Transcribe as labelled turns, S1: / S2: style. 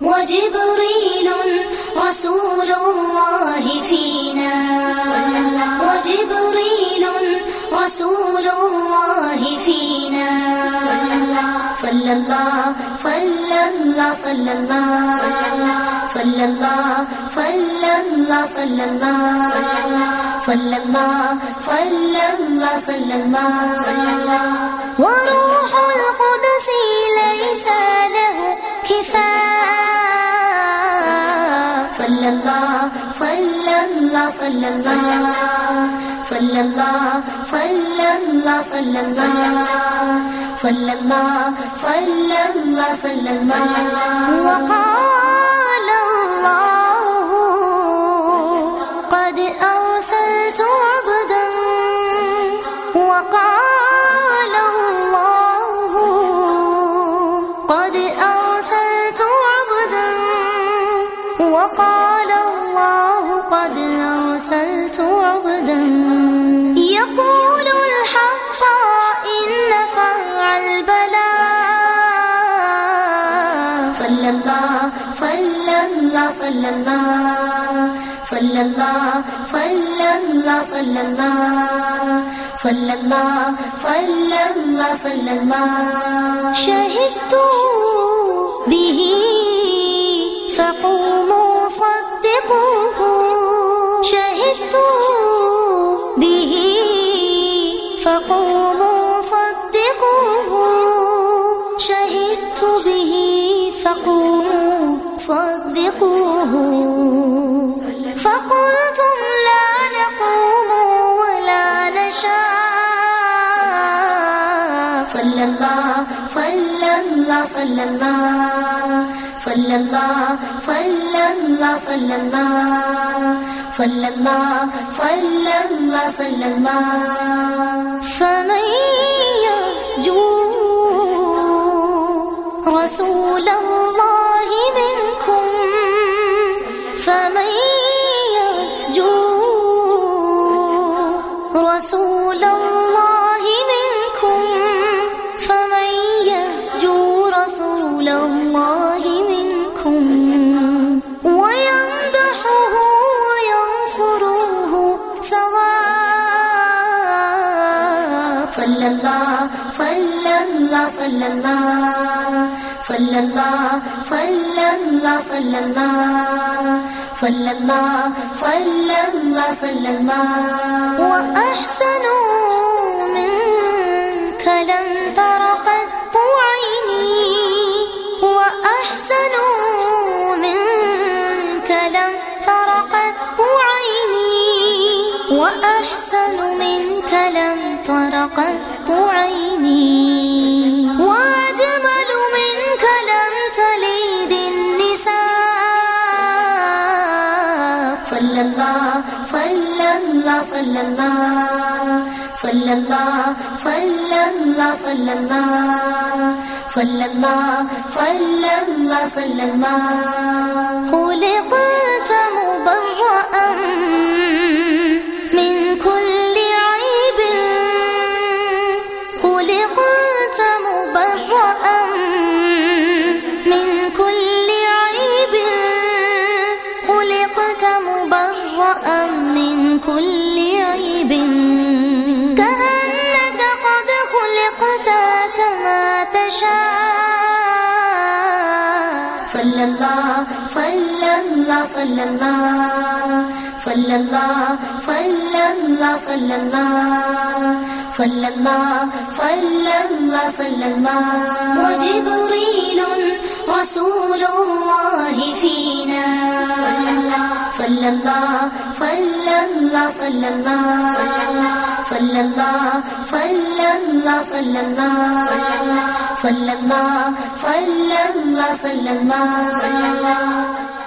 S1: وجبريل رسول الله فينا. وجبريل رسول الله فينا. صلى الله صلى الله صلى الله صلى الله صلى الله صلى الله صلى الله صلى الله صلى الله. كفاء صلى الله صلى الله صلى الله صلى الله صلى الله صلى الله صلى الله وقال الله قد أرسلت عبدا وقال الله قد أرسلت عبدا وقال صلی اللہ صلی اللہ صلی صدقوه فقلتم لا نقوم ولا نشاء. صلى الله صلى الله صلى الله صلى الله صلى الله صلى الله صلى الله صلى الله صلى الله. فمن يرجو رسول الله رسول الله منكم ويمدحه وينصره سواء صلى الله صلى الله صلى الله صلى الله صلى الله صلى الله صلى الله صلى الله صلى الله وأحسن منك لم تر تر عيني. وأجمل منك لم تلد النساء. صلى الله صلى الله صلى الله صلى الله صلى الله صلى الله صلى الله صلى الله صلى الله. من كل عيب كأنك قد خلقت كما تشاء صلى الله صلى الله صلى الله صلى الله صلى الله صلى الله صلى الله صلى الله صلى الله وجبريل رسول الله فينا صلى الله صلى الله صلى الله صلى الله صلى الله صلى الله صلى الله صلى الله صلى الله. صلى الله صلى الله